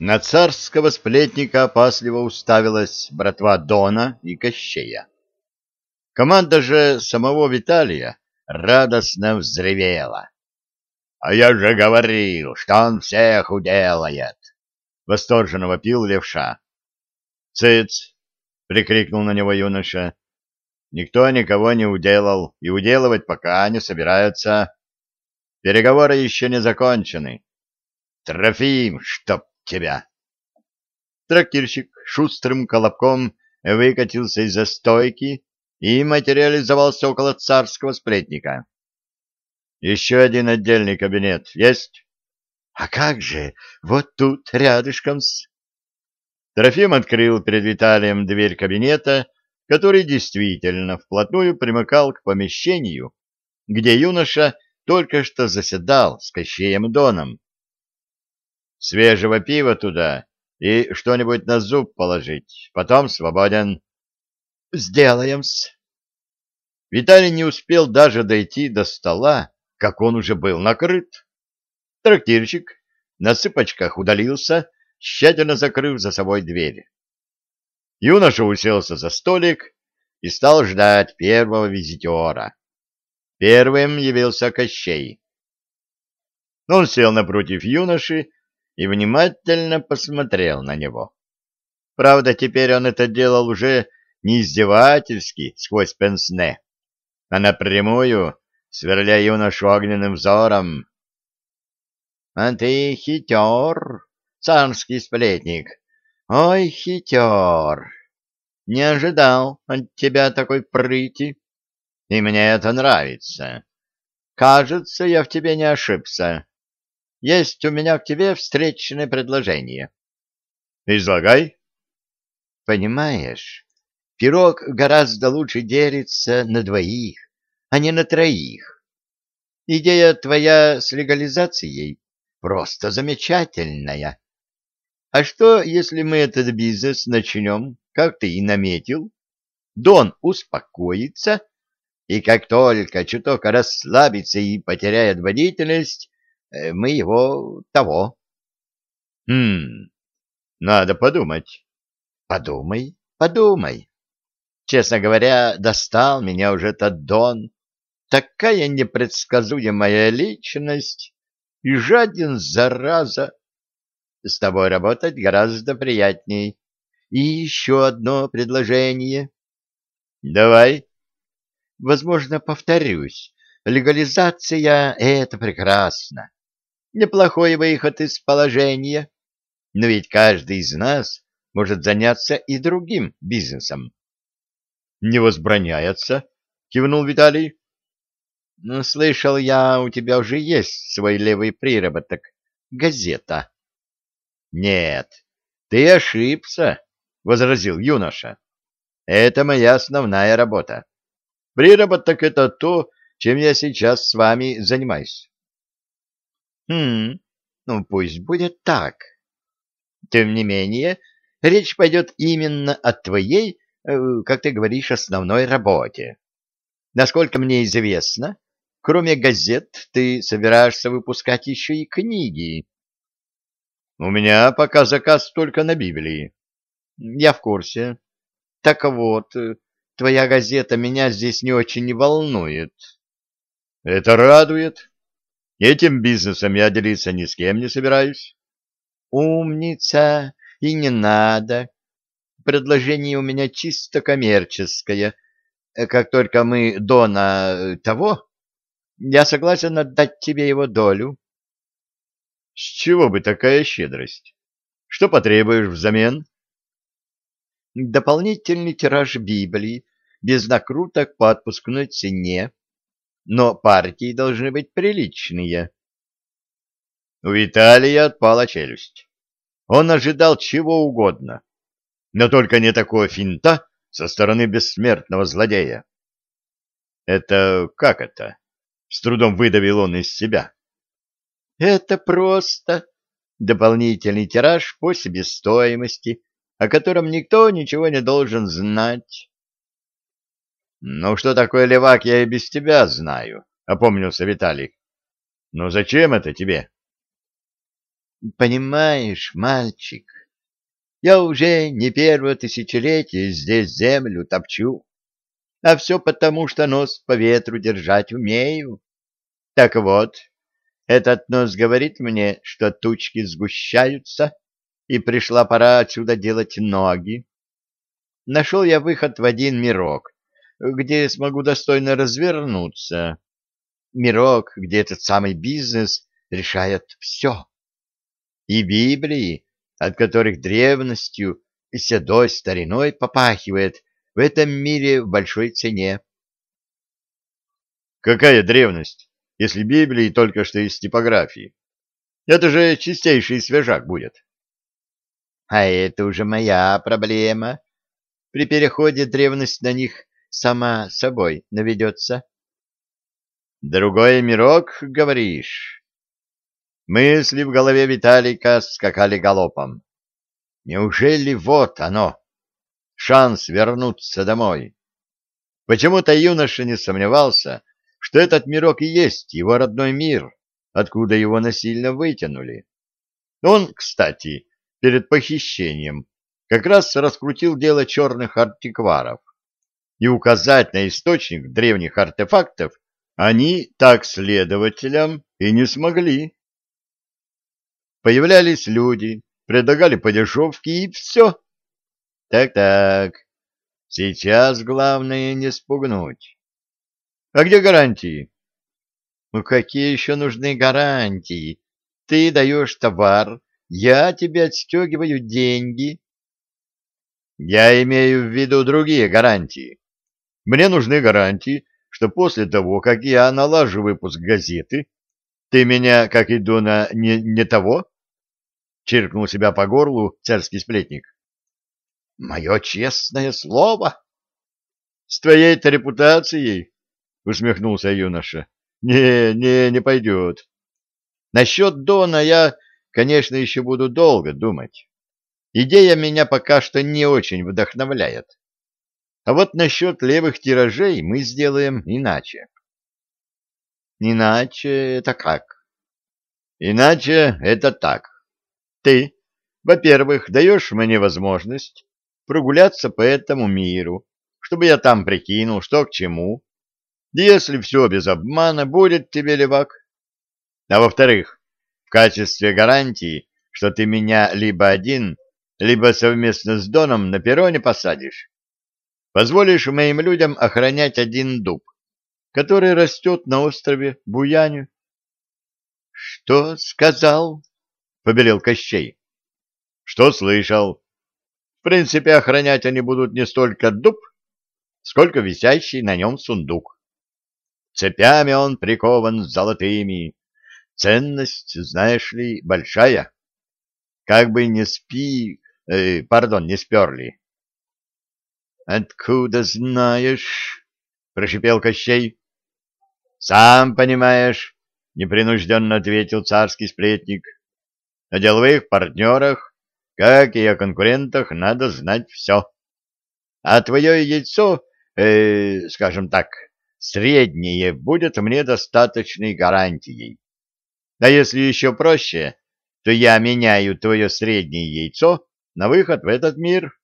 На царского сплетника опасливо уставилась братва Дона и Кощея. Команда же самого Виталия радостно взревела. — А я же говорил, что он всех уделает! — восторженно вопил левша. — Цыц! — прикрикнул на него юноша. — Никто никого не уделал, и уделывать пока не собираются. Переговоры еще не закончены. Трофим, чтоб тебя. Трактирщик шустрым колобком выкатился из-за стойки и материализовался около царского сплетника. Еще один отдельный кабинет есть? А как же, вот тут рядышком с... Трофим открыл перед Виталием дверь кабинета, который действительно вплотную примыкал к помещению, где юноша только что заседал с Кощеем Доном. Свежего пива туда и что-нибудь на зуб положить. Потом свободен. Сделаем-с. Виталий не успел даже дойти до стола, как он уже был накрыт. Трактирщик на цыпочках удалился, тщательно закрыв за собой дверь. Юноша уселся за столик и стал ждать первого визитера. Первым явился Кощей. Он сел напротив юноши и внимательно посмотрел на него. Правда, теперь он это делал уже не издевательски сквозь пенсне, а напрямую, сверля юношу огненным взором. — А ты хитер, царский сплетник, ой, хитер! Не ожидал от тебя такой прыти, и мне это нравится. Кажется, я в тебе не ошибся. Есть у меня к тебе встречное предложение. Излагай. Понимаешь, пирог гораздо лучше делится на двоих, а не на троих. Идея твоя с легализацией просто замечательная. А что, если мы этот бизнес начнем, как ты и наметил? Дон успокоится, и как только чуток расслабится и потеряет водительность, мы его того. Хм, надо подумать. Подумай, подумай. Честно говоря, достал меня уже тот Дон. Такая непредсказуемая личность и жаден, зараза. С тобой работать гораздо приятней. И еще одно предложение. Давай. Возможно, повторюсь. Легализация — это прекрасно. Неплохой выход из положения. Но ведь каждый из нас может заняться и другим бизнесом. — Не возбраняется, — кивнул Виталий. Слышал я, у тебя уже есть свой левый приработок. Газета. — Нет, ты ошибся, — возразил юноша. — Это моя основная работа. Приработок — это то, чем я сейчас с вами занимаюсь. Хм, ну пусть будет так. Тем не менее, речь пойдет именно о твоей, э, как ты говоришь, основной работе. Насколько мне известно, кроме газет, ты собираешься выпускать еще и книги. У меня пока заказ только на Библии. Я в курсе. Так вот, э, твоя газета меня здесь не очень не волнует. Это радует. Этим бизнесом я делиться ни с кем не собираюсь. Умница, и не надо. Предложение у меня чисто коммерческое. Как только мы Дона э, того, я согласен отдать тебе его долю. С чего бы такая щедрость? Что потребуешь взамен? Дополнительный тираж Библии без накруток по отпускной цене но партии должны быть приличные. У Виталия отпала челюсть. Он ожидал чего угодно, но только не такого финта со стороны бессмертного злодея. Это как это? С трудом выдавил он из себя. Это просто дополнительный тираж по себестоимости, о котором никто ничего не должен знать. Ну, что такое левак, я и без тебя знаю, — опомнился Виталик. Ну, зачем это тебе? Понимаешь, мальчик, я уже не первое тысячелетие здесь землю топчу, а все потому, что нос по ветру держать умею. Так вот, этот нос говорит мне, что тучки сгущаются, и пришла пора отсюда делать ноги. Нашел я выход в один мирок, где смогу достойно развернуться. Мирок, где этот самый бизнес решает все. И Библии, от которых древностью и седой стариной попахивает, в этом мире в большой цене. Какая древность, если Библии только что из типографии? Это же чистейший свежак будет. А это уже моя проблема. При переходе древность на них сама собой наведется. Другой мирок, говоришь? Мысли в голове Виталика скакали галопом. Неужели вот оно, шанс вернуться домой? Почему-то юноша не сомневался, что этот мирок и есть его родной мир, откуда его насильно вытянули. Он, кстати, перед похищением как раз раскрутил дело черных антикваров, и указать на источник древних артефактов они так следователям и не смогли. Появлялись люди, предлагали по дешевке, и все. Так-так, сейчас главное не спугнуть. А где гарантии? Ну какие еще нужны гарантии? Ты даешь товар, я тебе отстегиваю деньги. Я имею в виду другие гарантии. Мне нужны гарантии, что после того, как я налажу выпуск газеты, ты меня, как иду на не, не того? Чиркнул себя по горлу царский сплетник. Мое честное слово. С твоей-то репутацией, усмехнулся юноша. Не, не, не пойдет. Насчет Дона я, конечно, еще буду долго думать. Идея меня пока что не очень вдохновляет. А вот насчет левых тиражей мы сделаем иначе. Иначе это как? Иначе это так. Ты, во-первых, даешь мне возможность прогуляться по этому миру, чтобы я там прикинул, что к чему. Если все без обмана, будет тебе левак. А во-вторых, в качестве гарантии, что ты меня либо один, либо совместно с Доном на перроне посадишь, Позволишь моим людям охранять один дуб, который растет на острове Буяню. — Что сказал? — побелел Кощей. — Что слышал? В принципе, охранять они будут не столько дуб, сколько висящий на нем сундук. Цепями он прикован золотыми. Ценность, знаешь ли, большая. Как бы не спи... Э, пардон, не сперли. Откуда знаешь? прошипел Кощей. Сам понимаешь, непринужденно ответил царский сплетник. О деловых партнерах, как и о конкурентах, надо знать все. А твое яйцо, э, скажем так, среднее, будет мне достаточной гарантией. А если еще проще, то я меняю твое среднее яйцо на выход в этот мир.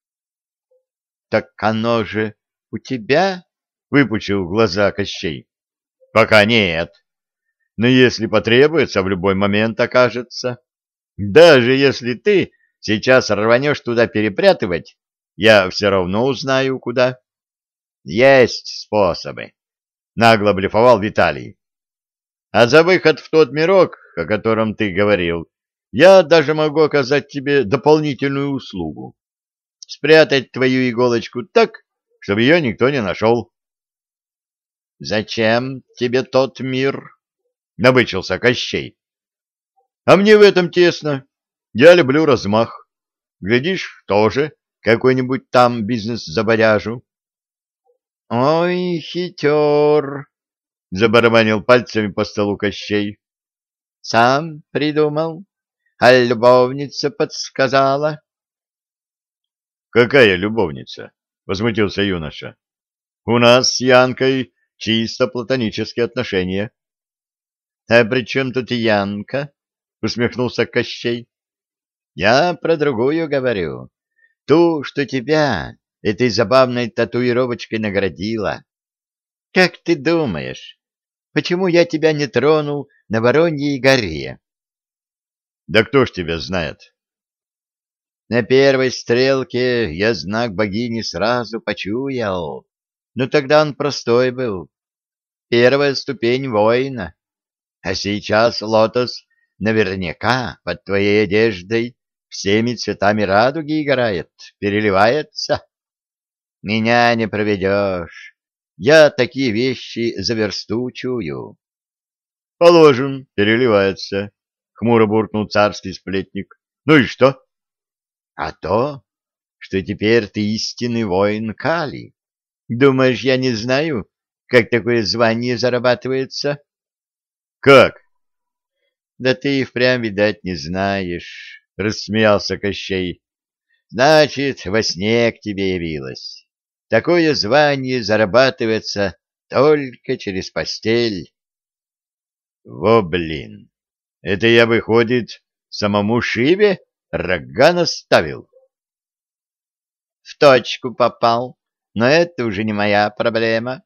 Так оно же у тебя? Выпучил глаза Кощей. Пока нет. Но если потребуется, в любой момент окажется. Даже если ты сейчас рванешь туда перепрятывать, я все равно узнаю, куда. Есть способы. Нагло блефовал Виталий. А за выход в тот мирок, о котором ты говорил, я даже могу оказать тебе дополнительную услугу спрятать твою иголочку так, чтобы ее никто не нашел. — Зачем тебе тот мир? — набычился Кощей. — А мне в этом тесно. Я люблю размах. Глядишь, тоже какой-нибудь там бизнес заборяжу. — Ой, хитер! — забарабанил пальцами по столу Кощей. — Сам придумал, а любовница подсказала. Какая любовница? возмутился юноша. У нас с Янкой чисто платонические отношения. А при чем тут Янка? усмехнулся Кощей. Я про другую говорю. Ту, что тебя этой забавной татуировочкой наградила. Как ты думаешь, почему я тебя не тронул на Вороньей горе? Да кто ж тебя знает? На первой стрелке я знак богини сразу почуял, но тогда он простой был. Первая ступень воина. А сейчас лотос наверняка под твоей одеждой всеми цветами радуги играет, переливается. Меня не проведешь. Я такие вещи заверстучую. — Положим, переливается, — хмуро буркнул царский сплетник. — Ну и что? — А то, что теперь ты истинный воин Кали. Думаешь, я не знаю, как такое звание зарабатывается? — Как? — Да ты и впрямь, видать, не знаешь, — рассмеялся Кощей. — Значит, во сне к тебе явилась. Такое звание зарабатывается только через постель. — Во, блин! Это я, выходит, самому Шиве рога наставил? — В точку попал, но это уже не моя проблема.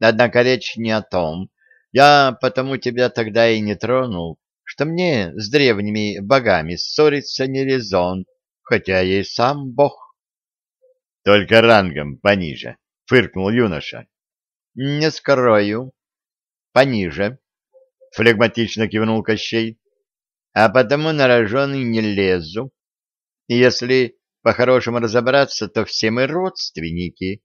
Однако речь не о том, я потому тебя тогда и не тронул, что мне с древними богами ссориться не резон, хотя я и сам бог. — Только рангом пониже, — фыркнул юноша. — Не скрою. Пониже, — флегматично кивнул Кощей. — А потому на рожоный не лезу. Если по-хорошему разобраться, то все мы родственники.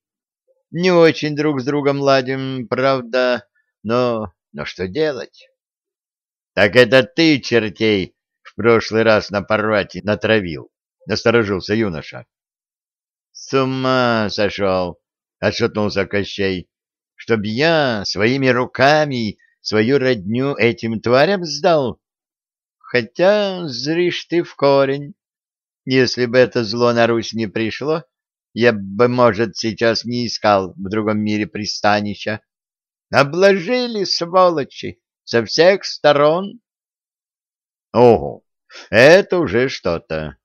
Не очень друг с другом ладим, правда, но, но что делать? — Так это ты, чертей, в прошлый раз на парвате натравил, — насторожился юноша. — С ума сошел, — отшатнулся Кощей, — чтоб я своими руками свою родню этим тварям сдал? Хотя зришь ты в корень. Если бы это зло на Русь не пришло, я бы, может, сейчас не искал в другом мире пристанища. Обложили, сволочи, со всех сторон. Ого, это уже что-то.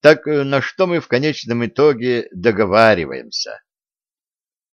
Так на что мы в конечном итоге договариваемся?